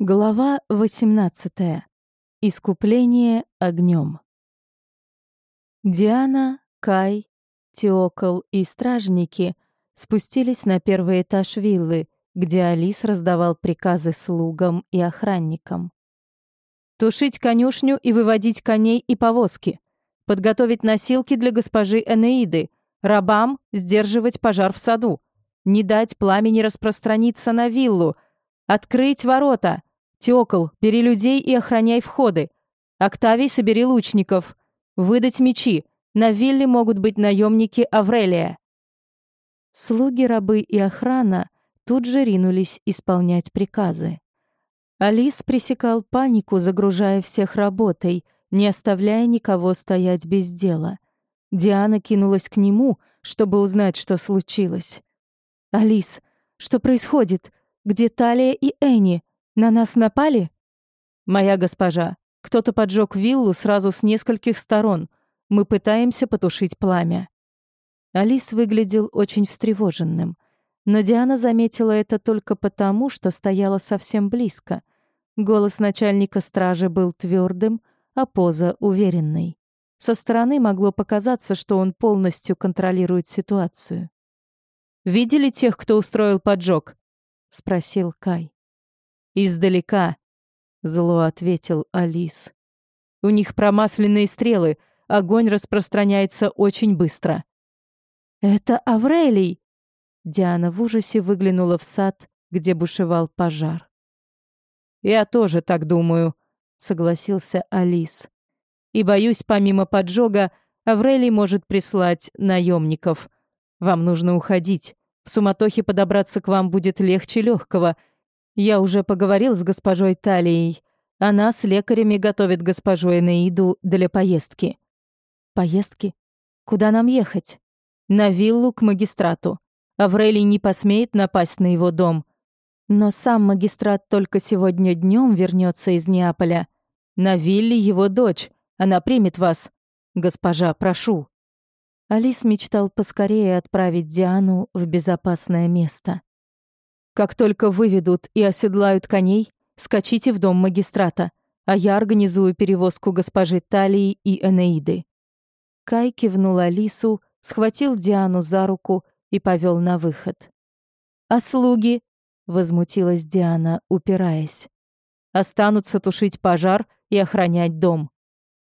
Глава 18. Искупление огнем. Диана, Кай, Теокол и стражники спустились на первый этаж виллы, где Алис раздавал приказы слугам и охранникам. «Тушить конюшню и выводить коней и повозки. Подготовить носилки для госпожи Энеиды. Рабам сдерживать пожар в саду. Не дать пламени распространиться на виллу — «Открыть ворота! Теокол, бери людей и охраняй входы! Октавий, собери лучников! Выдать мечи! На вилле могут быть наемники Аврелия!» Слуги, рабы и охрана тут же ринулись исполнять приказы. Алис пресекал панику, загружая всех работой, не оставляя никого стоять без дела. Диана кинулась к нему, чтобы узнать, что случилось. «Алис, что происходит? Где Талия и Энни? На нас напали?» «Моя госпожа, кто-то поджег виллу сразу с нескольких сторон. Мы пытаемся потушить пламя». Алис выглядел очень встревоженным. Но Диана заметила это только потому, что стояла совсем близко. Голос начальника стражи был твердым, а поза уверенной. Со стороны могло показаться, что он полностью контролирует ситуацию. «Видели тех, кто устроил поджог?» — спросил Кай. «Издалека», — зло ответил Алис. «У них промасленные стрелы, огонь распространяется очень быстро». «Это Аврелий!» Диана в ужасе выглянула в сад, где бушевал пожар. «Я тоже так думаю», — согласился Алис. «И боюсь, помимо поджога, Аврелий может прислать наемников. Вам нужно уходить. В суматохе подобраться к вам будет легче легкого. Я уже поговорил с госпожой Талией. Она с лекарями готовит госпожу Энеиду для поездки. Поездки? Куда нам ехать? На виллу к магистрату. Аврелий не посмеет напасть на его дом. Но сам магистрат только сегодня днем вернется из Неаполя. На вилле его дочь. Она примет вас. Госпожа, прошу. Алис мечтал поскорее отправить Диану в безопасное место. «Как только выведут и оседлают коней, скачите в дом магистрата, а я организую перевозку госпожи Талии и Энеиды». Кай кивнул Алису, схватил Диану за руку и повел на выход. «А слуги?» — возмутилась Диана, упираясь. «Останутся тушить пожар и охранять дом.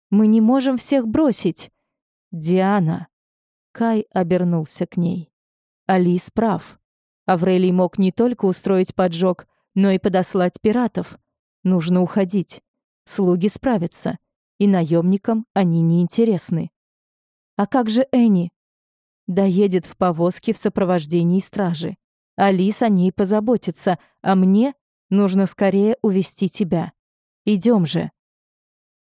Мы не можем всех бросить. Диана!» Кай обернулся к ней. Алис прав. Аврелий мог не только устроить поджог, но и подослать пиратов. Нужно уходить. Слуги справятся. И наемникам они не интересны. А как же Энни? Доедет в повозке в сопровождении стражи. Алис о ней позаботится, а мне нужно скорее увести тебя. Идем же.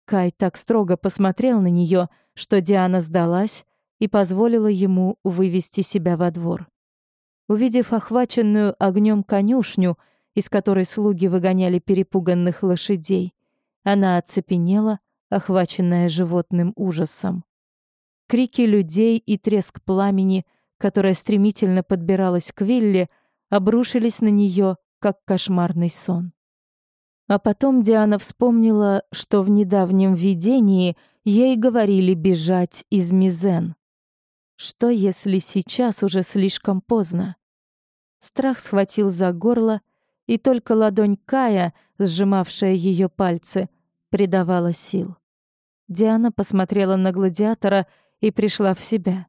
Кай так строго посмотрел на нее, что Диана сдалась и позволила ему вывести себя во двор. Увидев охваченную огнем конюшню, из которой слуги выгоняли перепуганных лошадей, она оцепенела, охваченная животным ужасом. Крики людей и треск пламени, которое стремительно подбиралось к вилле, обрушились на нее, как кошмарный сон. А потом Диана вспомнила, что в недавнем видении ей говорили бежать из Мизен. Что, если сейчас уже слишком поздно? Страх схватил за горло, и только ладонь Кая, сжимавшая ее пальцы, придавала сил. Диана посмотрела на гладиатора и пришла в себя.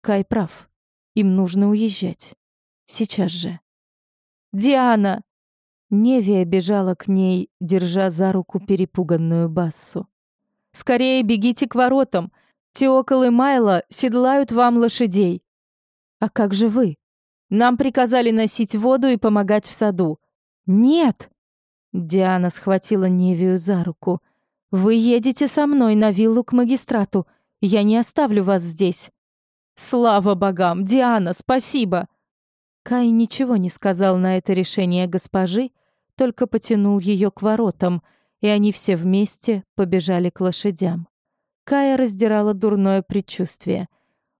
Кай прав. Им нужно уезжать. Сейчас же. «Диана!» Невия бежала к ней, держа за руку перепуганную Бассу. «Скорее бегите к воротам! Теокол и Майло седлают вам лошадей. А как же вы? Нам приказали носить воду и помогать в саду. Нет! Диана схватила Невию за руку. Вы едете со мной на виллу к магистрату. Я не оставлю вас здесь. Слава богам, Диана, спасибо. Кай ничего не сказал на это решение госпожи, только потянул ее к воротам, и они все вместе побежали к лошадям. Кая раздирала дурное предчувствие.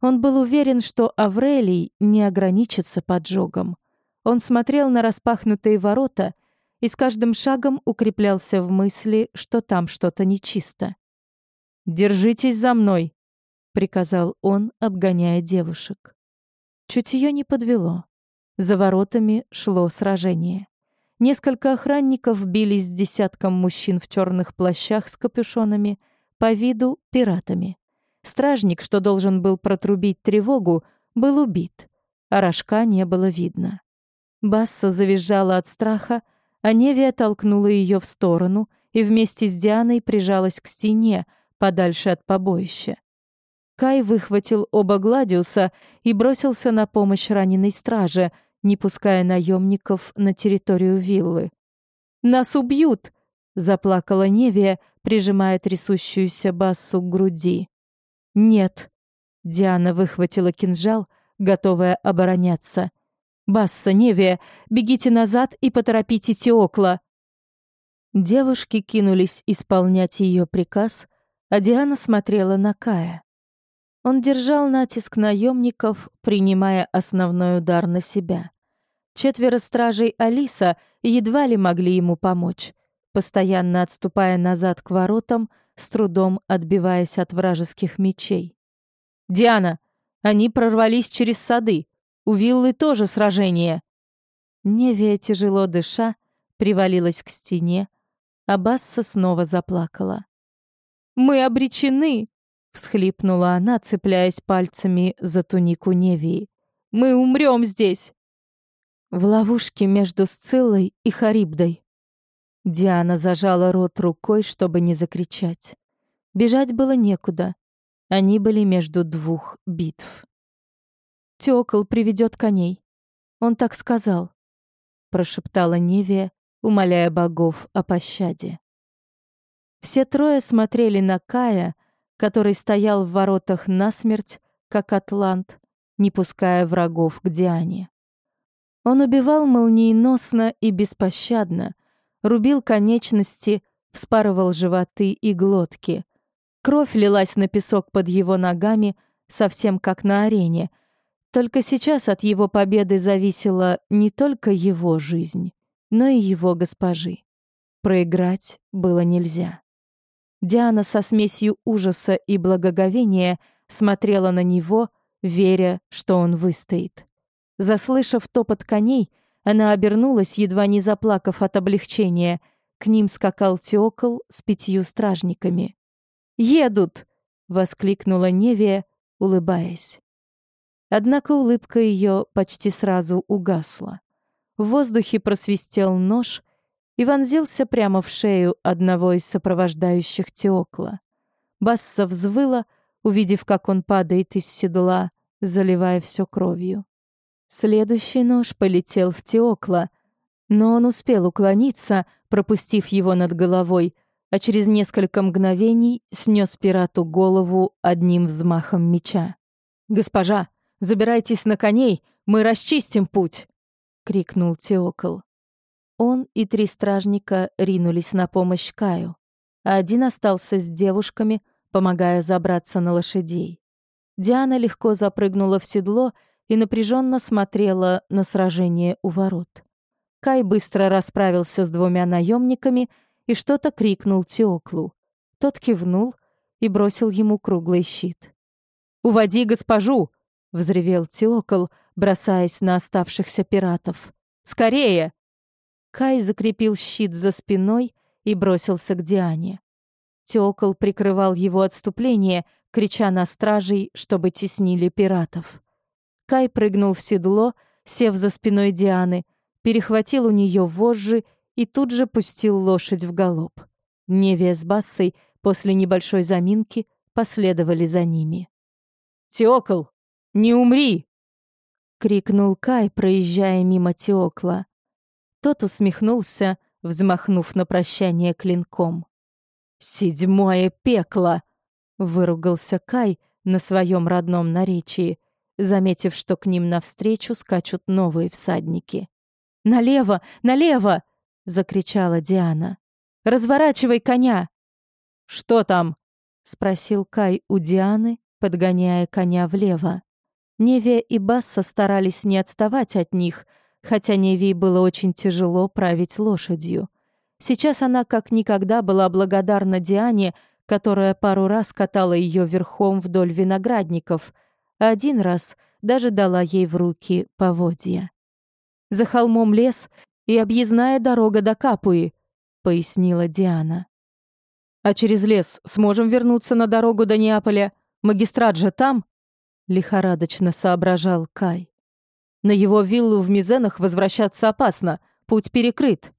Он был уверен, что Аврелий не ограничится поджогом. Он смотрел на распахнутые ворота, и с каждым шагом укреплялся в мысли, что там что-то нечисто. «Держитесь за мной!» — приказал он, обгоняя девушек. Чутье не подвело. За воротами шло сражение. Несколько охранников бились с десятком мужчин в черных плащах с капюшонами, по виду пиратами. Стражник, что должен был протрубить тревогу, был убит, а рожка не было видно. Басса завизжала от страха, а Невия толкнула ее в сторону и вместе с Дианой прижалась к стене, подальше от побоища. Кай выхватил оба Гладиуса и бросился на помощь раненой страже, не пуская наемников на территорию виллы. «Нас убьют!» — заплакала Невия, прижимая трясущуюся Бассу к груди. «Нет!» — Диана выхватила кинжал, готовая обороняться. «Басса, Невия, бегите назад и поторопите Теокла!» Девушки кинулись исполнять ее приказ, а Диана смотрела на Кая. Он держал натиск наемников, принимая основной удар на себя. Четверо стражей Алиса едва ли могли ему помочь, постоянно отступая назад к воротам, с трудом отбиваясь от вражеских мечей. «Диана, они прорвались через сады. У виллы тоже сражение». Невия, тяжело дыша, привалилась к стене, а Басса снова заплакала. «Мы обречены!» всхлипнула она, цепляясь пальцами за тунику Невии. Мы умрем здесь. В ловушке между Сциллой и Харибдой. Диана зажала рот рукой, чтобы не закричать. Бежать было некуда. Они были между двух битв. Теокол приведет коней. Он так сказал, прошептала Невия, умоляя богов о пощаде. Все трое смотрели на Кая, который стоял в воротах насмерть, как атлант, не пуская врагов к Диане. Он убивал молниеносно и беспощадно, рубил конечности, вспарывал животы и глотки. Кровь лилась на песок под его ногами, совсем как на арене. Только сейчас от его победы зависела не только его жизнь, но и его госпожи. Проиграть было нельзя. Диана со смесью ужаса и благоговения смотрела на него, веря, что он выстоит. Заслышав топот коней, она обернулась, едва не заплакав от облегчения. К ним скакал Теокол с пятью стражниками. «Едут!» — воскликнула Невия, улыбаясь. Однако улыбка ее почти сразу угасла. В воздухе просвистел нож — и вонзился прямо в шею одного из сопровождающих Теокла. Басса взвыла, увидев, как он падает из седла, заливая все кровью. Следующий нож полетел в Теокла, но он успел уклониться, пропустив его над головой, а через несколько мгновений снес пирату голову одним взмахом меча. «Госпожа, забирайтесь на коней, мы расчистим путь!» — крикнул Теокл. Он и три стражника ринулись на помощь Каю, а один остался с девушками, помогая забраться на лошадей. Диана легко запрыгнула в седло и напряженно смотрела на сражение у ворот. Кай быстро расправился с двумя наемниками и что-то крикнул Теоклу. Тот кивнул и бросил ему круглый щит. «Уводи госпожу!» — взревел Теокл, бросаясь на оставшихся пиратов. «Скорее!» Кай закрепил щит за спиной и бросился к Диане. Теокол прикрывал его отступление, крича на стражей, чтобы теснили пиратов. Кай прыгнул в седло, сев за спиной Дианы, перехватил у нее вожжи и тут же пустил лошадь в галоп. Невия с Бассой после небольшой заминки последовали за ними. «Теокол, не умри!» — крикнул Кай, проезжая мимо Теокла. Тот усмехнулся, взмахнув на прощание клинком. «Седьмое пекло!» — выругался Кай на своем родном наречии, заметив, что к ним навстречу скачут новые всадники. «Налево! Налево!» — закричала Диана. «Разворачивай коня!» «Что там?» — спросил Кай у Дианы, подгоняя коня влево. Невия и Басса старались не отставать от них — хотя Невии было очень тяжело править лошадью. Сейчас она как никогда была благодарна Диане, которая пару раз катала ее верхом вдоль виноградников, один раз даже дала ей в руки поводья. «За холмом лес и объездная дорога до Капуи», — пояснила Диана. «А через лес сможем вернуться на дорогу до Неаполя? Магистрат же там?» — лихорадочно соображал Кай. «На его виллу в Мизенах возвращаться опасно, путь перекрыт».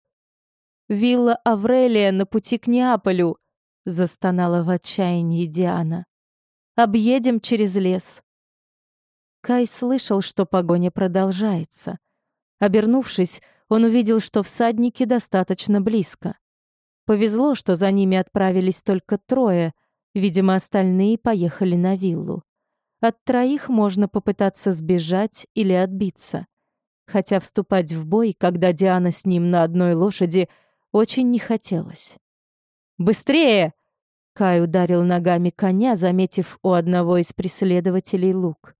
«Вилла Аврелия на пути к Неаполю», — застонала в отчаянии Диана. «Объедем через лес». Кай слышал, что погоня продолжается. Обернувшись, он увидел, что всадники достаточно близко. Повезло, что за ними отправились только трое, видимо, остальные поехали на виллу. От троих можно попытаться сбежать или отбиться. Хотя вступать в бой, когда Диана с ним на одной лошади, очень не хотелось. «Быстрее!» Кай ударил ногами коня, заметив у одного из преследователей лук.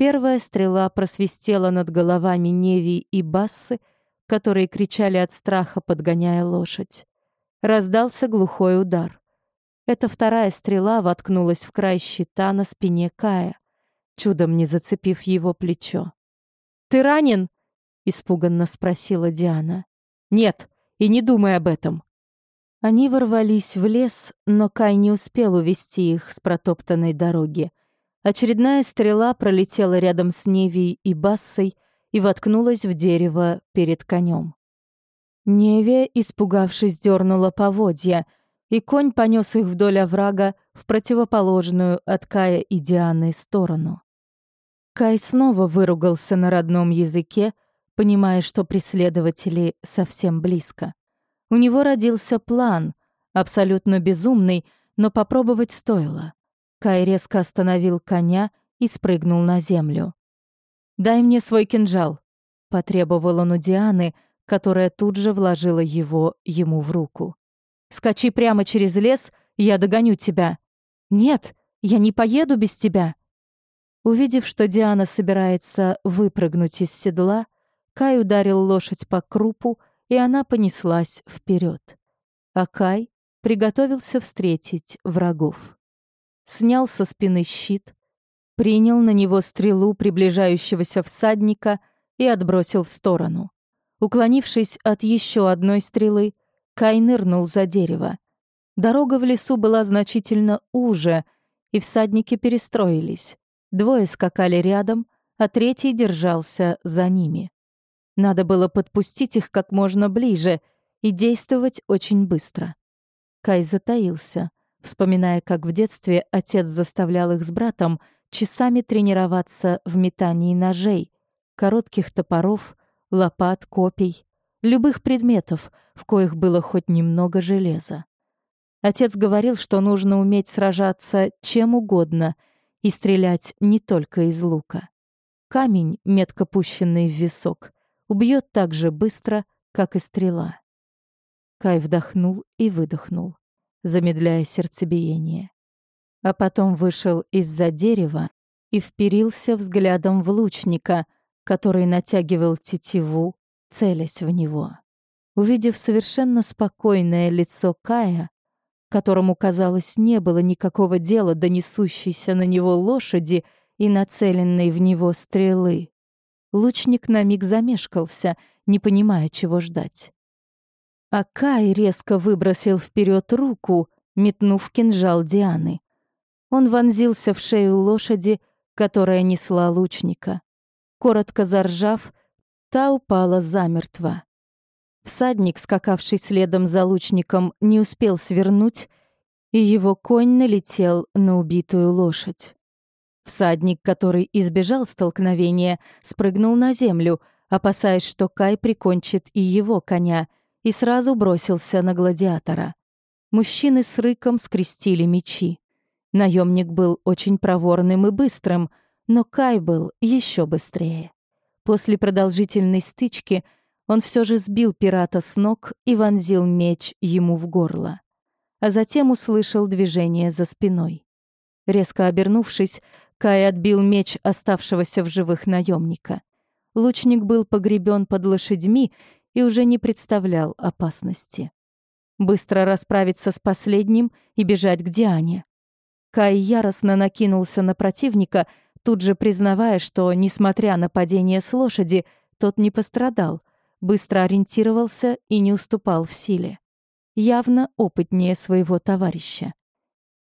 Первая стрела просвистела над головами Неви и Бассы, которые кричали от страха, подгоняя лошадь. Раздался глухой удар. Эта вторая стрела воткнулась в край щита на спине Кая, чудом не зацепив его плечо. «Ты ранен?» — испуганно спросила Диана. «Нет, и не думай об этом». Они ворвались в лес, но Кай не успел увести их с протоптанной дороги. Очередная стрела пролетела рядом с Невией и Бассой и воткнулась в дерево перед конем. Невия, испугавшись, дернула поводья — и конь понес их вдоль оврага в противоположную от Кая и Дианы сторону. Кай снова выругался на родном языке, понимая, что преследователи совсем близко. У него родился план, абсолютно безумный, но попробовать стоило. Кай резко остановил коня и спрыгнул на землю. «Дай мне свой кинжал», — потребовал он у Дианы, которая тут же вложила его ему в руку. Скачи прямо через лес, я догоню тебя. Нет, я не поеду без тебя. Увидев, что Диана собирается выпрыгнуть из седла, Кай ударил лошадь по крупу, и она понеслась вперед. А Кай приготовился встретить врагов. Снял со спины щит, принял на него стрелу приближающегося всадника и отбросил в сторону. Уклонившись от еще одной стрелы, Кай нырнул за дерево. Дорога в лесу была значительно уже, и всадники перестроились. Двое скакали рядом, а третий держался за ними. Надо было подпустить их как можно ближе и действовать очень быстро. Кай затаился, вспоминая, как в детстве отец заставлял их с братом часами тренироваться в метании ножей, коротких топоров, лопат, копий любых предметов, в коих было хоть немного железа. Отец говорил, что нужно уметь сражаться чем угодно и стрелять не только из лука. Камень, метко пущенный в висок, убьет так же быстро, как и стрела. Кай вдохнул и выдохнул, замедляя сердцебиение. А потом вышел из-за дерева и вперился взглядом в лучника, который натягивал тетиву целясь в него. Увидев совершенно спокойное лицо Кая, которому, казалось, не было никакого дела до несущейся на него лошади и нацеленной в него стрелы, лучник на миг замешкался, не понимая, чего ждать. А Кай резко выбросил вперед руку, метнув кинжал Дианы. Он вонзился в шею лошади, которая несла лучника. Коротко заржав, Та упала замертво. Всадник, скакавший следом за лучником, не успел свернуть, и его конь налетел на убитую лошадь. Всадник, который избежал столкновения, спрыгнул на землю, опасаясь, что Кай прикончит и его коня, и сразу бросился на гладиатора. Мужчины с рыком скрестили мечи. Наемник был очень проворным и быстрым, но Кай был еще быстрее. После продолжительной стычки он все же сбил пирата с ног и вонзил меч ему в горло. А затем услышал движение за спиной. Резко обернувшись, Кай отбил меч оставшегося в живых наемника. лучник был погребен под лошадьми и уже не представлял опасности. Быстро расправиться с последним и бежать к Диане. Кай яростно накинулся на противника, тут же признавая, что, несмотря на падение с лошади, тот не пострадал, быстро ориентировался и не уступал в силе. Явно опытнее своего товарища.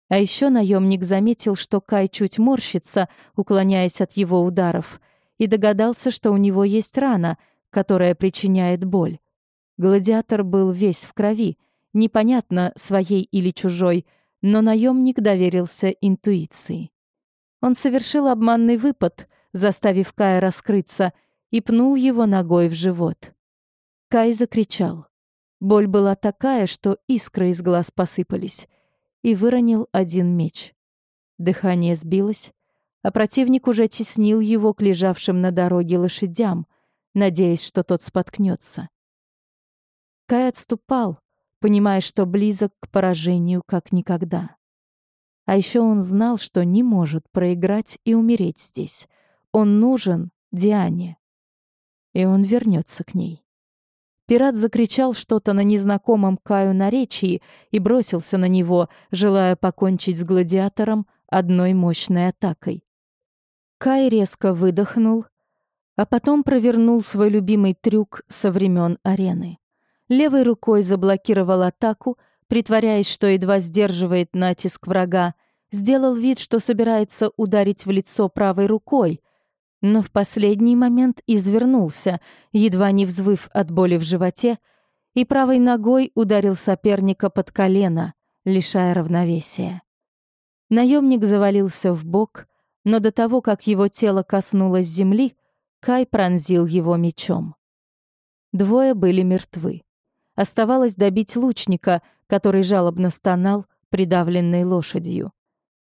А еще наемник заметил, что Кай чуть морщится, уклоняясь от его ударов, и догадался, что у него есть рана, которая причиняет боль. Гладиатор был весь в крови, непонятно, своей или чужой, но наемник доверился интуиции. Он совершил обманный выпад, заставив Кая раскрыться, и пнул его ногой в живот. Кай закричал. Боль была такая, что искры из глаз посыпались, и выронил один меч. Дыхание сбилось, а противник уже теснил его к лежавшим на дороге лошадям, надеясь, что тот споткнется. Кай отступал, понимая, что близок к поражению как никогда. А еще он знал, что не может проиграть и умереть здесь. Он нужен Диане. И он вернется к ней. Пират закричал что-то на незнакомом Каю наречии и бросился на него, желая покончить с гладиатором одной мощной атакой. Кай резко выдохнул, а потом провернул свой любимый трюк со времен арены. Левой рукой заблокировал атаку, притворяясь, что едва сдерживает натиск врага, сделал вид, что собирается ударить в лицо правой рукой, но в последний момент извернулся, едва не взвыв от боли в животе, и правой ногой ударил соперника под колено, лишая равновесия. Наемник завалился в бок, но до того, как его тело коснулось земли, Кай пронзил его мечом. Двое были мертвы. Оставалось добить лучника, который жалобно стонал, придавленный лошадью.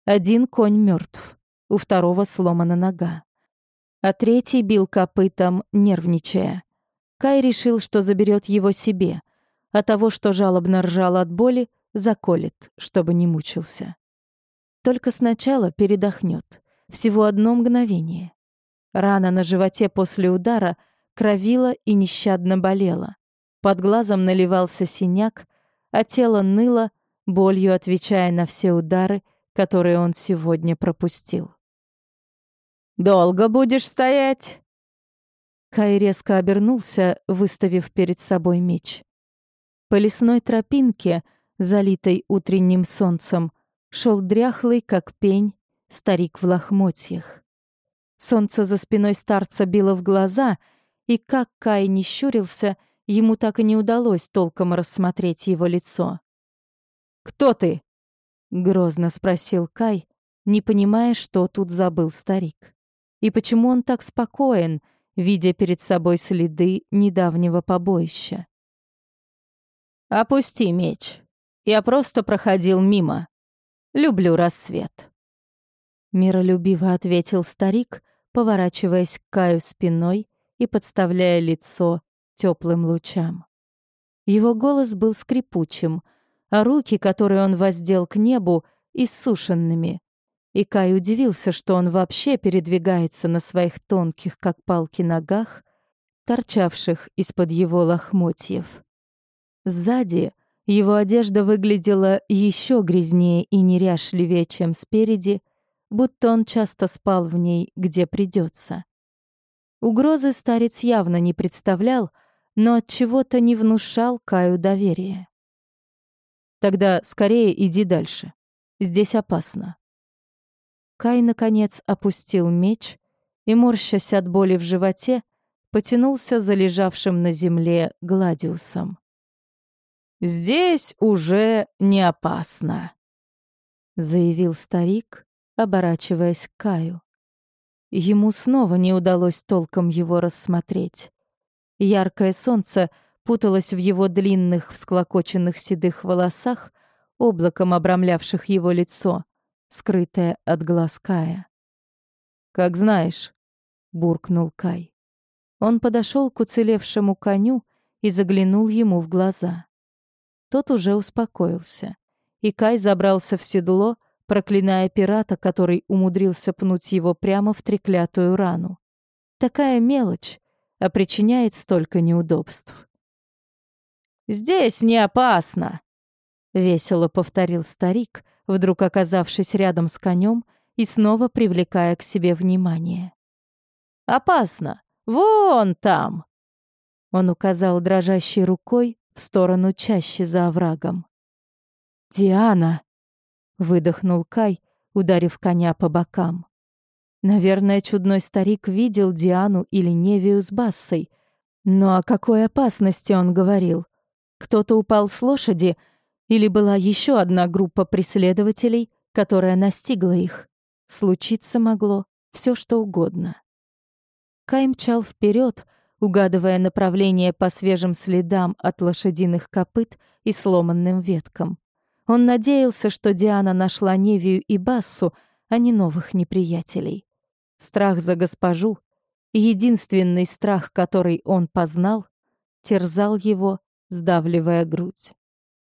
Один конь мертв, у второго сломана нога. А третий бил копытом, нервничая. Кай решил, что заберет его себе, а того, что жалобно ржал от боли, заколет, чтобы не мучился. Только сначала передохнет. Всего одно мгновение. Рана на животе после удара кровила и нещадно болела. Под глазом наливался синяк, а тело ныло, болью отвечая на все удары, которые он сегодня пропустил. «Долго будешь стоять?» Кай резко обернулся, выставив перед собой меч. По лесной тропинке, залитой утренним солнцем, шел дряхлый, как пень, старик в лохмотьях. Солнце за спиной старца било в глаза, и как Кай не щурился, ему так и не удалось толком рассмотреть его лицо. «Кто ты?» Грозно спросил Кай, не понимая, что тут забыл старик. И почему он так спокоен, видя перед собой следы недавнего побоища. «Опусти меч. Я просто проходил мимо. Люблю рассвет». Миролюбиво ответил старик, поворачиваясь к Каю спиной и подставляя лицо теплым лучам. Его голос был скрипучим — а руки, которые он воздел к небу, иссушенными. И Кай удивился, что он вообще передвигается на своих тонких, как палки, ногах, торчавших из-под его лохмотьев. Сзади его одежда выглядела еще грязнее и неряшливее, чем спереди, будто он часто спал в ней, где придется. Угрозы старец явно не представлял, но от чего-то не внушал Каю доверия. Тогда скорее иди дальше. Здесь опасно. Кай, наконец, опустил меч и, морщась от боли в животе, потянулся за лежавшим на земле Гладиусом. «Здесь уже не опасно», — заявил старик, оборачиваясь к Каю. Ему снова не удалось толком его рассмотреть. Яркое солнце — путалась в его длинных, всклокоченных седых волосах, облаком обрамлявших его лицо, скрытое от глаз Кая. «Как знаешь», — буркнул Кай. Он подошел к уцелевшему коню и заглянул ему в глаза. Тот уже успокоился, и Кай забрался в седло, проклиная пирата, который умудрился пнуть его прямо в треклятую рану. Такая мелочь, а причиняет столько неудобств. «Здесь не опасно», — весело повторил старик, вдруг оказавшись рядом с конем и снова привлекая к себе внимание. «Опасно! Вон там!» Он указал дрожащей рукой в сторону чаще за оврагом. «Диана!» — выдохнул Кай, ударив коня по бокам. Наверное, чудной старик видел Диану или Невию с Бассой. Но о какой опасности он говорил? Кто-то упал с лошади или была еще одна группа преследователей, которая настигла их? Случиться могло все что угодно. Кай мчал вперед, угадывая направление по свежим следам от лошадиных копыт и сломанным веткам. Он надеялся, что Диана нашла Невию и Бассу, а не новых неприятелей. Страх за госпожу, единственный страх, который он познал, терзал его, сдавливая грудь.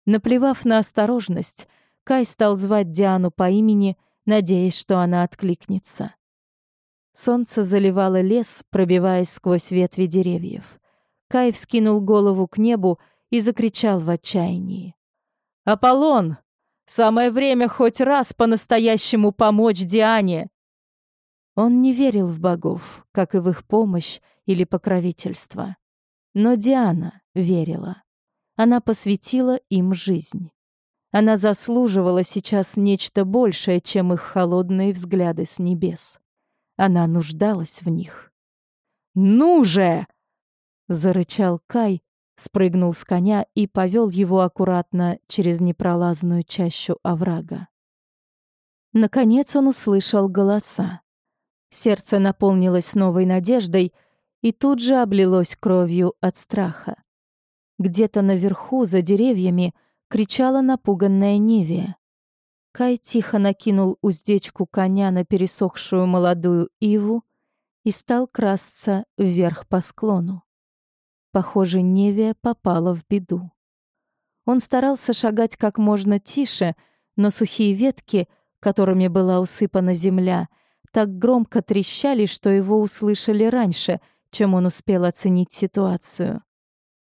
Наплевав на осторожность, Кай стал звать Диану по имени, надеясь, что она откликнется. Солнце заливало лес, пробиваясь сквозь ветви деревьев. Кай вскинул голову к небу и закричал в отчаянии. «Аполлон! Самое время хоть раз по-настоящему помочь Диане!» Он не верил в богов, как и в их помощь или покровительство. Но Диана верила. Она посвятила им жизнь. Она заслуживала сейчас нечто большее, чем их холодные взгляды с небес. Она нуждалась в них. «Ну же!» — зарычал Кай, спрыгнул с коня и повел его аккуратно через непролазную чащу оврага. Наконец он услышал голоса. Сердце наполнилось новой надеждой и тут же облилось кровью от страха. Где-то наверху, за деревьями, кричала напуганная Невия. Кай тихо накинул уздечку коня на пересохшую молодую иву и стал красться вверх по склону. Похоже, Невия попала в беду. Он старался шагать как можно тише, но сухие ветки, которыми была усыпана земля, так громко трещали, что его услышали раньше, чем он успел оценить ситуацию.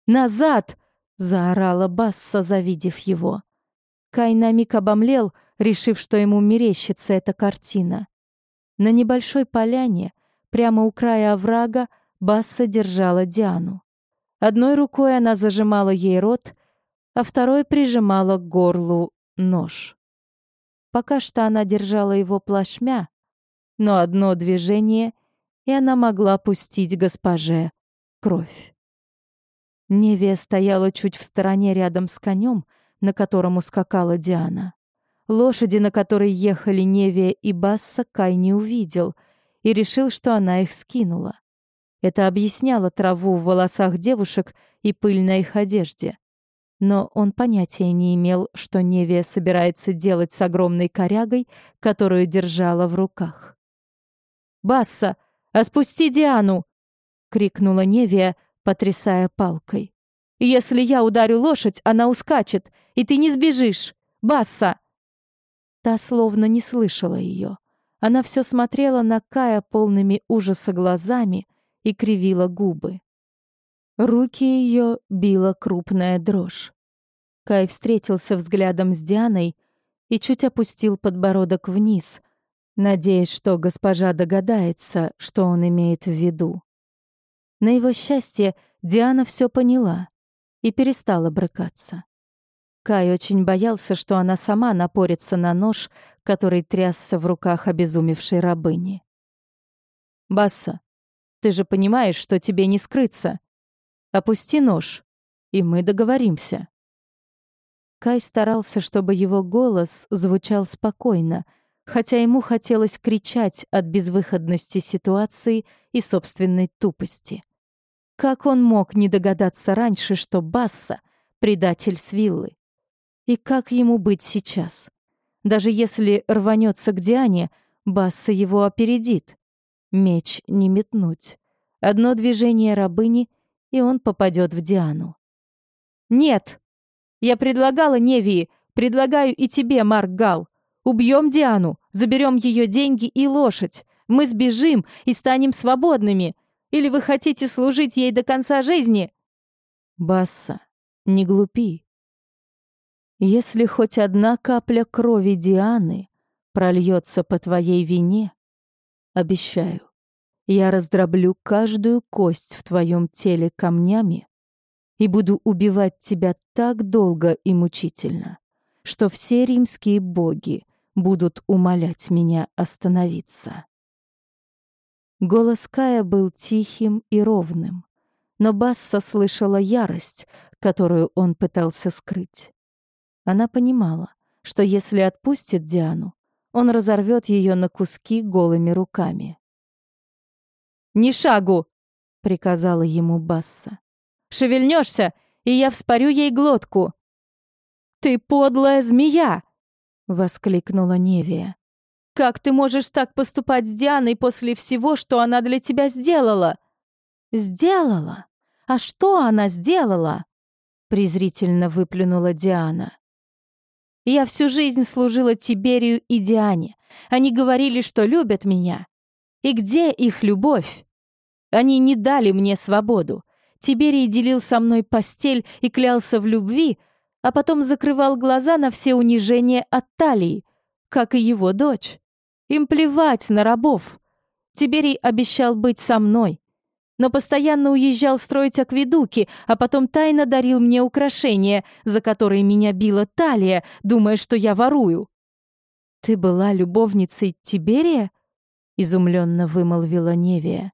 «Назад!» — заорала Басса, завидев его. Кай на миг обомлел, решив, что ему мерещится эта картина. На небольшой поляне, прямо у края оврага, Басса держала Диану. Одной рукой она зажимала ей рот, а второй прижимала к горлу нож. Пока что она держала его плашмя, но одно движение, и она могла пустить госпоже кровь. Невия стояла чуть в стороне рядом с конем, на котором ускакала Диана. Лошади, на которой ехали Невия и Басса, Кай не увидел и решил, что она их скинула. Это объясняло траву в волосах девушек и пыль на их одежде. Но он понятия не имел, что Невия собирается делать с огромной корягой, которую держала в руках. Басса, отпусти Диану!» — крикнула Невия, потрясая палкой. «Если я ударю лошадь, она ускачет, и ты не сбежишь! Басса!» Та словно не слышала ее. Она все смотрела на Кая полными ужаса глазами и кривила губы. Руки ее била крупная дрожь. Кай встретился взглядом с Дианой и чуть опустил подбородок вниз, надеясь, что госпожа догадается, что он имеет в виду. На его счастье Диана все поняла и перестала брыкаться. Кай очень боялся, что она сама напорится на нож, который трясся в руках обезумевшей рабыни. «Басса, ты же понимаешь, что тебе не скрыться. Опусти нож, и мы договоримся». Кай старался, чтобы его голос звучал спокойно — хотя ему хотелось кричать от безвыходности ситуации и собственной тупости. Как он мог не догадаться раньше, что Басса — предатель Свиллы? И как ему быть сейчас? Даже если рванется к Диане, Басса его опередит. Меч не метнуть. Одно движение рабыни, и он попадет в Диану. «Нет! Я предлагала Невии, предлагаю и тебе, Марк Гал. Убьем Диану, заберем ее деньги и лошадь. Мы сбежим и станем свободными. Или вы хотите служить ей до конца жизни?» «Басса, не глупи. Если хоть одна капля крови Дианы прольется по твоей вине, обещаю, я раздроблю каждую кость в твоем теле камнями и буду убивать тебя так долго и мучительно, что все римские боги будут умолять меня остановиться. Голос Кая был тихим и ровным, но Басса слышала ярость, которую он пытался скрыть. Она понимала, что если отпустит Диану, он разорвет ее на куски голыми руками. «Ни шагу!» — приказала ему Басса. «Шевельнешься, и я вспорю ей глотку!» «Ты подлая змея!» — воскликнула Невия. «Как ты можешь так поступать с Дианой после всего, что она для тебя сделала?» «Сделала? А что она сделала?» — презрительно выплюнула Диана. Я всю жизнь служила Тиберию и Диане. Они говорили, что любят меня. И где их любовь? Они не дали мне свободу. Тиберий делил со мной постель и клялся в любви, а потом закрывал глаза на все унижения от талии, как и его дочь. Им плевать на рабов. Тиберий обещал быть со мной, но постоянно уезжал строить акведуки, а потом тайно дарил мне украшения, за которые меня била талия, думая, что я ворую. «Ты была любовницей Тиберия?» — изумленно вымолвила Невия.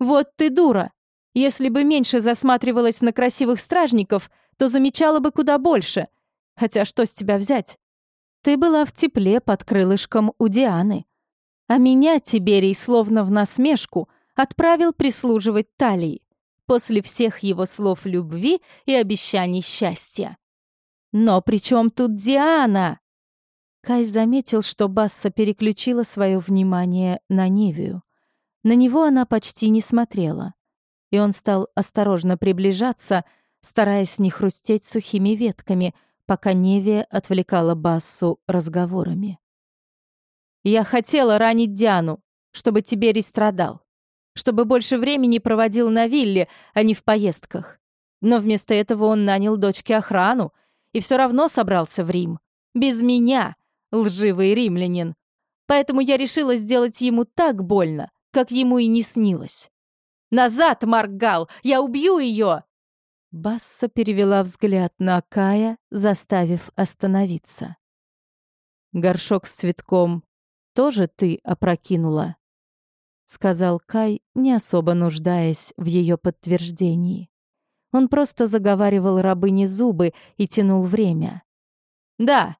«Вот ты дура! Если бы меньше засматривалась на красивых стражников, то замечала бы куда больше. Хотя что с тебя взять? Ты была в тепле под крылышком у Дианы. А меня Тиберий словно в насмешку — отправил прислуживать Талии после всех его слов любви и обещаний счастья. Но при чем тут Диана? Кай заметил, что Басса переключила свое внимание на Невию. На него она почти не смотрела, и он стал осторожно приближаться, стараясь не хрустеть сухими ветками, пока Невия отвлекала Бассу разговорами. «Я хотела ранить Диану, чтобы Тиберий страдал чтобы больше времени проводил на вилле, а не в поездках. Но вместо этого он нанял дочке охрану и все равно собрался в Рим. Без меня, лживый римлянин. Поэтому я решила сделать ему так больно, как ему и не снилось. «Назад, Маргал! Я убью ее!» Басса перевела взгляд на Кая, заставив остановиться. «Горшок с цветком тоже ты опрокинула?» Сказал Кай, не особо нуждаясь в ее подтверждении. Он просто заговаривал рабыне зубы и тянул время. «Да,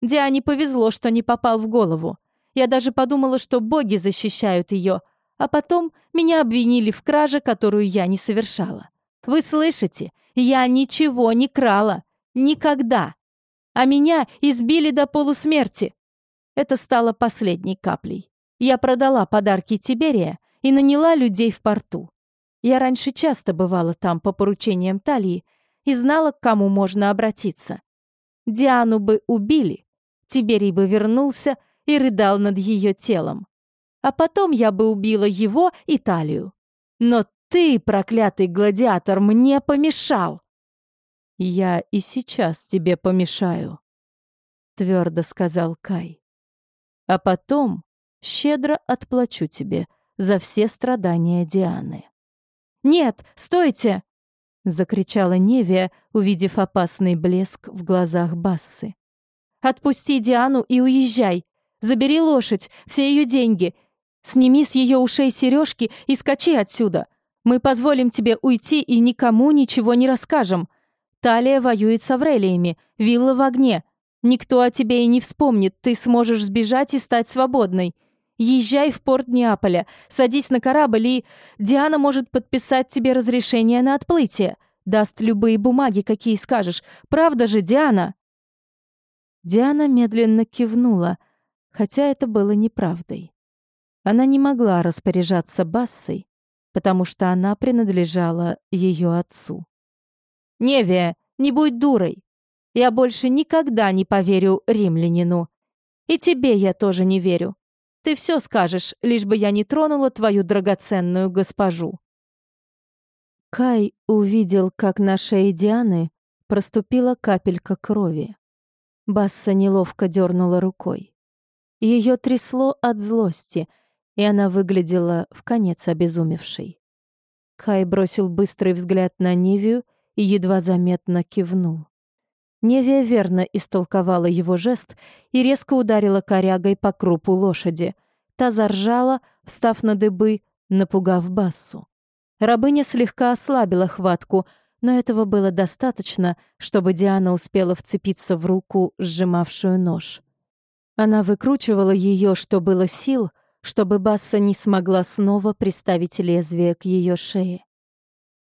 Диане повезло, что не попал в голову. Я даже подумала, что боги защищают ее, а потом меня обвинили в краже, которую я не совершала. Вы слышите? Я ничего не крала. Никогда. А меня избили до полусмерти. Это стало последней каплей. Я продала подарки Тиберия и наняла людей в порту. Я раньше часто бывала там по поручениям Талии и знала, к кому можно обратиться. Диану бы убили, Тиберий бы вернулся и рыдал над ее телом. А потом я бы убила его и Талию. Но ты, проклятый гладиатор, мне помешал. Я и сейчас тебе помешаю, твердо сказал Кай. А потом щедро отплачу тебе за все страдания Дианы». «Нет, стойте!» — закричала Невия, увидев опасный блеск в глазах Бассы. «Отпусти Диану и уезжай. Забери лошадь, все ее деньги. Сними с ее ушей сережки и скачи отсюда. Мы позволим тебе уйти и никому ничего не расскажем. Талия воюет с Аврелиями, вилла в огне. Никто о тебе и не вспомнит, ты сможешь сбежать и стать свободной. Езжай в порт Неаполя, садись на корабль, и Диана может подписать тебе разрешение на отплытие. Даст любые бумаги, какие скажешь. Правда же, Диана?» Диана медленно кивнула, хотя это было неправдой. Она не могла распоряжаться Бассой, потому что она принадлежала ее отцу. «Невия, не будь дурой. Я больше никогда не поверю римлянину. И тебе я тоже не верю. Ты все скажешь, лишь бы я не тронула твою драгоценную госпожу. Кай увидел, как на шее Дианы проступила капелька крови. Басса неловко дернула рукой. Ее трясло от злости, и она выглядела в конец обезумевшей. Кай бросил быстрый взгляд на Невию и едва заметно кивнул. Невия верно истолковала его жест и резко ударила корягой по крупу лошади. Та заржала, встав на дыбы, напугав Бассу. Рабыня слегка ослабила хватку, но этого было достаточно, чтобы Диана успела вцепиться в руку, сжимавшую нож. Она выкручивала ее, что было сил, чтобы Басса не смогла снова приставить лезвие к ее шее.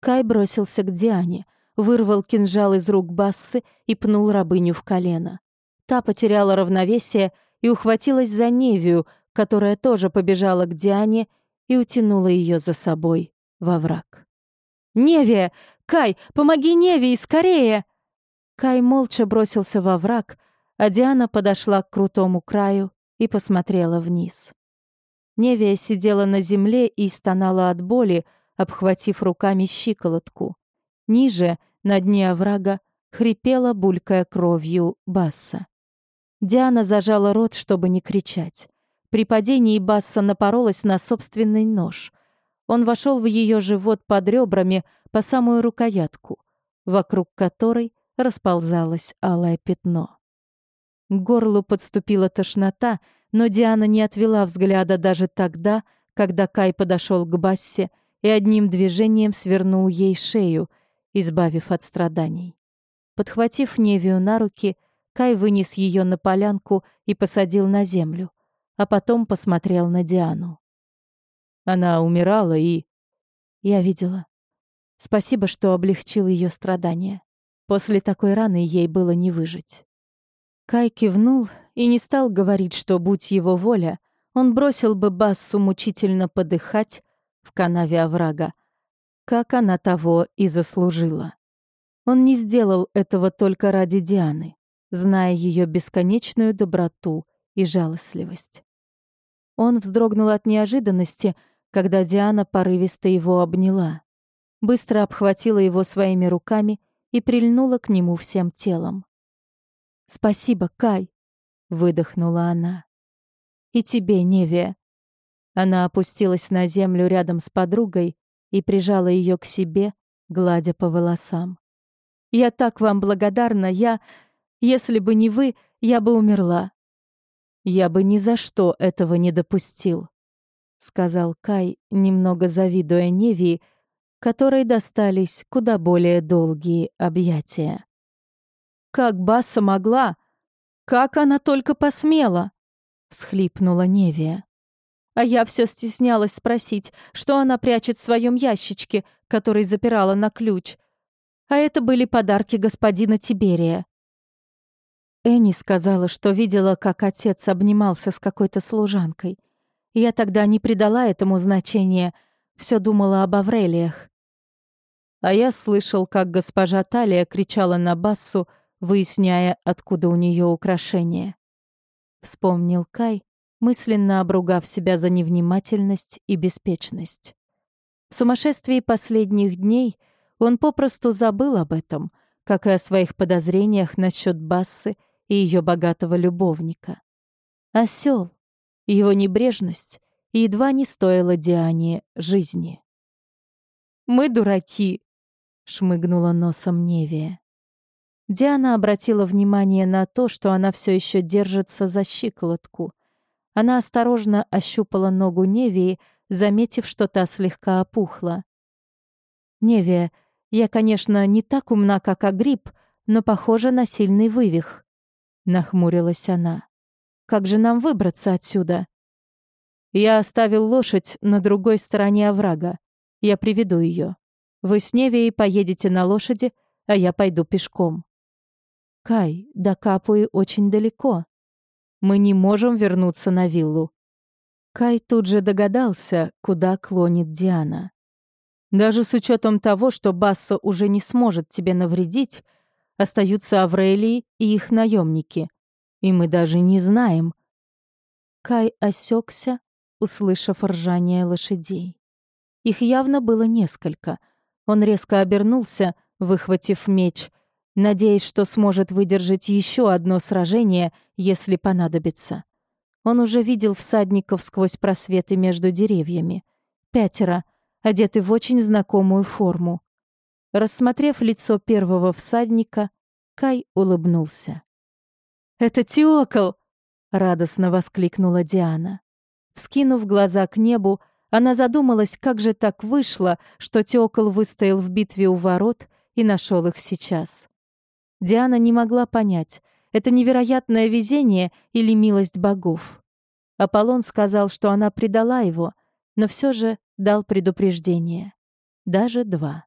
Кай бросился к Диане — вырвал кинжал из рук Бассы и пнул рабыню в колено. Та потеряла равновесие и ухватилась за Невию, которая тоже побежала к Диане и утянула ее за собой во враг. «Невия! Кай, помоги Невии, скорее!» Кай молча бросился во враг, а Диана подошла к крутому краю и посмотрела вниз. Невия сидела на земле и стонала от боли, обхватив руками щиколотку. Ниже на дне оврага хрипела, булькая кровью, Басса. Диана зажала рот, чтобы не кричать. При падении Басса напоролась на собственный нож. Он вошел в ее живот под ребрами по самую рукоятку, вокруг которой расползалось алое пятно. К горлу подступила тошнота, но Диана не отвела взгляда даже тогда, когда Кай подошел к Бассе и одним движением свернул ей шею, избавив от страданий. Подхватив Невию на руки, Кай вынес ее на полянку и посадил на землю, а потом посмотрел на Диану. Она умирала и... Я видела. Спасибо, что облегчил ее страдания. После такой раны ей было не выжить. Кай кивнул и не стал говорить, что, будь его воля, он бросил бы Бассу мучительно подыхать в канаве оврага, как она того и заслужила. Он не сделал этого только ради Дианы, зная ее бесконечную доброту и жалостливость. Он вздрогнул от неожиданности, когда Диана порывисто его обняла, быстро обхватила его своими руками и прильнула к нему всем телом. «Спасибо, Кай!» — выдохнула она. «И тебе, Невия!» Она опустилась на землю рядом с подругой и прижала ее к себе, гладя по волосам. «Я так вам благодарна, я... Если бы не вы, я бы умерла». «Я бы ни за что этого не допустил», — сказал Кай, немного завидуя Невии, которой достались куда более долгие объятия. «Как Басса могла? Как она только посмела?» — всхлипнула Невия. А я все стеснялась спросить, что она прячет в своем ящичке, который запирала на ключ. А это были подарки господина Тиберия. Энни сказала, что видела, как отец обнимался с какой-то служанкой. Я тогда не придала этому значения, все думала об Аврелиях. А я слышал, как госпожа Талия кричала на Бассу, выясняя, откуда у нее украшения. Вспомнил Кай, мысленно обругав себя за невнимательность и беспечность. В сумасшествии последних дней он попросту забыл об этом, как и о своих подозрениях насчет Бассы и ее богатого любовника. Осел, его небрежность едва не стоила Диане жизни. «Мы дураки», — шмыгнула носом Невия. Диана обратила внимание на то, что она все еще держится за щиколотку, она осторожно ощупала ногу Невии, заметив, что та слегка опухла. «Невия, я, конечно, не так умна, как Агрипп, но похожа на сильный вывих», — нахмурилась она. «Как же нам выбраться отсюда?» «Я оставил лошадь на другой стороне оврага. Я приведу ее. Вы с Невией поедете на лошади, а я пойду пешком». «Кай, до Капуи очень далеко», мы не можем вернуться на виллу. Кай тут же догадался, куда клонит Диана. Даже с учетом того, что Басса уже не сможет тебе навредить, остаются Аврелии и их наемники. И мы даже не знаем. Кай осекся, услышав ржание лошадей. Их явно было несколько. Он резко обернулся, выхватив меч, надеясь, что сможет выдержать еще одно сражение, если понадобится. Он уже видел всадников сквозь просветы между деревьями. Пятеро, одеты в очень знакомую форму. Рассмотрев лицо первого всадника, Кай улыбнулся. «Это Теокол!» — радостно воскликнула Диана. Вскинув глаза к небу, она задумалась, как же так вышло, что Теокол выстоял в битве у ворот и нашел их сейчас. Диана не могла понять, это невероятное везение или милость богов. Аполлон сказал, что она предала его, но все же дал предупреждение. Даже два.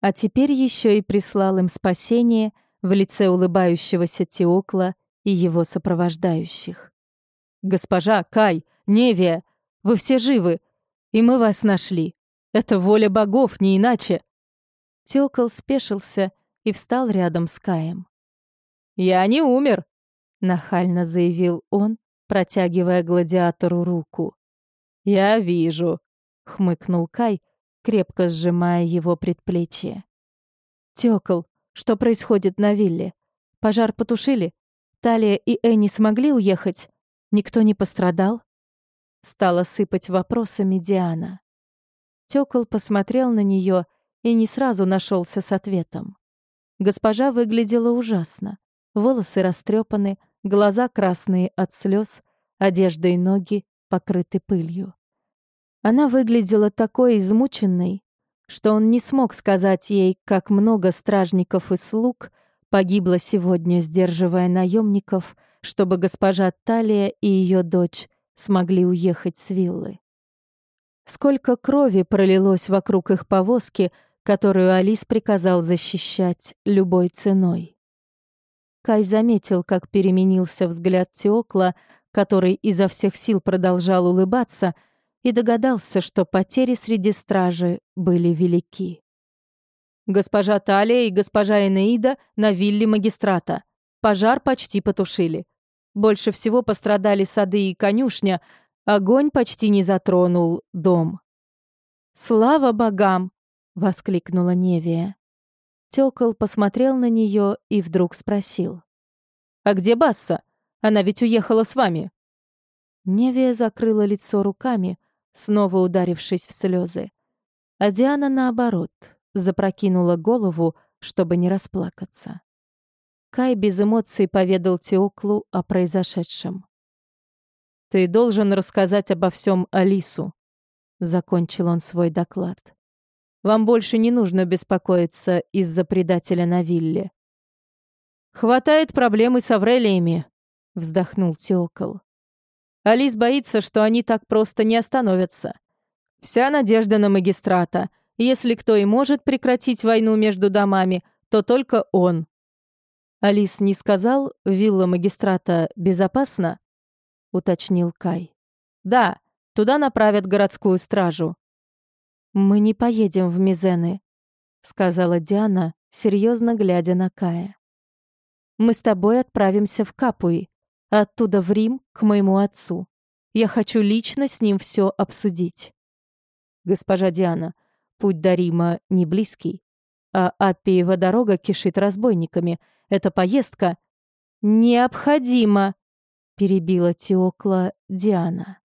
А теперь еще и прислал им спасение в лице улыбающегося Теокла и его сопровождающих. «Госпожа, Кай, Невия, вы все живы, и мы вас нашли. Это воля богов, не иначе». Тёкол спешился и встал рядом с Каем. «Я не умер», — нахально заявил он, протягивая гладиатору руку. «Я вижу», — хмыкнул Кай, крепко сжимая его предплечье. «Тёкол, что происходит на вилле? Пожар потушили? Талия и Энни смогли уехать? Никто не пострадал?» Стала сыпать вопросами Диана. Тёкол посмотрел на нее и не сразу нашелся с ответом. Госпожа выглядела ужасно. Волосы растрепаны, глаза красные от слез, одежда и ноги покрыты пылью. Она выглядела такой измученной, что он не смог сказать ей, как много стражников и слуг погибло сегодня, сдерживая наемников, чтобы госпожа Талия и ее дочь смогли уехать с виллы. Сколько крови пролилось вокруг их повозки, которую Алис приказал защищать любой ценой. Кай заметил, как переменился взгляд Теокла, который изо всех сил продолжал улыбаться, и догадался, что потери среди стражи были велики. «Госпожа Талия и госпожа Энеида на вилле магистрата. Пожар почти потушили. Больше всего пострадали сады и конюшня, огонь почти не затронул дом. «Слава богам!» — воскликнула Невия. Тёкол посмотрел на нее и вдруг спросил. «А где Басса? Она ведь уехала с вами». Невия закрыла лицо руками, снова ударившись в слезы. А Диана, наоборот, запрокинула голову, чтобы не расплакаться. Кай без эмоций поведал Теоклу о произошедшем. «Ты должен рассказать обо всем Алису», — закончил он свой доклад. «Вам больше не нужно беспокоиться из-за предателя на вилле». «Хватает проблемы с Аврелиями», — вздохнул Теокл. «Алис боится, что они так просто не остановятся. Вся надежда на магистрата. Если кто и может прекратить войну между домами, то только он. «Алис не сказал, вилла магистрата безопасна?» — уточнил Кай. «Да, туда направят городскую стражу». «Мы не поедем в Мизены», — сказала Диана, серьезно глядя на Кая. «Мы с тобой отправимся в Капуи, оттуда в Рим к моему отцу. Я хочу лично с ним все обсудить». «Госпожа Диана, путь до Рима не близкий, а Аппиева дорога кишит разбойниками — эта поездка необходима, перебила Теокла Диана.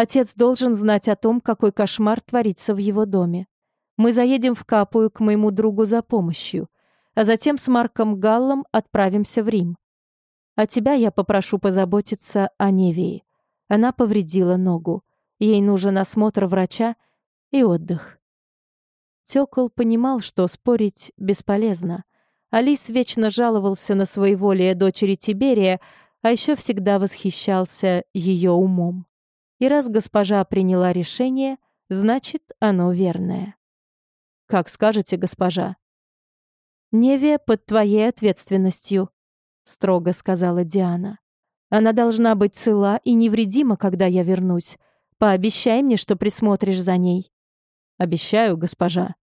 Отец должен знать о том, какой кошмар творится в его доме. Мы заедем в Капую к моему другу за помощью, а затем с Марком Галлом отправимся в Рим. А тебя я попрошу позаботиться о Невии. Она повредила ногу. Ей нужен осмотр врача и отдых. Тёкол понимал, что спорить бесполезно. Алис вечно жаловался на своеволие дочери Тиберия, а еще всегда восхищался ее умом. И раз госпожа приняла решение, значит, оно верное. «Как скажете, госпожа?» «Невия под твоей ответственностью», — строго сказала Диана. «Она должна быть цела и невредима, когда я вернусь. Пообещай мне, что присмотришь за ней». «Обещаю, госпожа».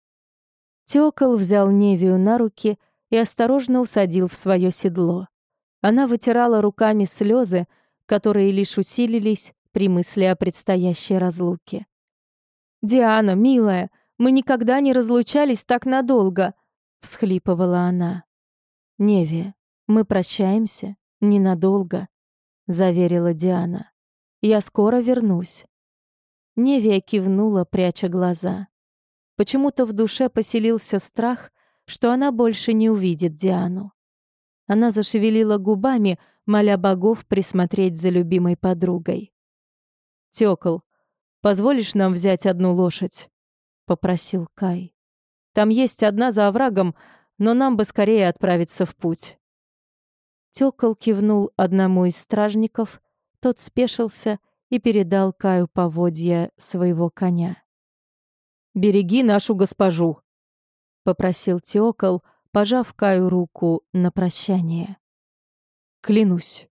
Тёкол взял Невию на руки — и осторожно усадил в свое седло. Она вытирала руками слезы, которые лишь усилились при мысли о предстоящей разлуке. «Диана, милая, Мы никогда не разлучались так надолго», — всхлипывала она. «Неви, мы прощаемся ненадолго», — заверила Диана. «Я скоро вернусь». Невия кивнула, пряча глаза. Почему-то в душе поселился страх, что она больше не увидит Диану. Она зашевелила губами, моля богов присмотреть за любимой подругой. «Тёкол, позволишь нам взять одну лошадь?» — попросил Кай. «Там есть одна за оврагом, но нам бы скорее отправиться в путь». Тёкол кивнул одному из стражников, тот спешился и передал Каю поводья своего коня. «Береги нашу госпожу», — попросил Теокол, пожав Каю руку на прощание. «Клянусь».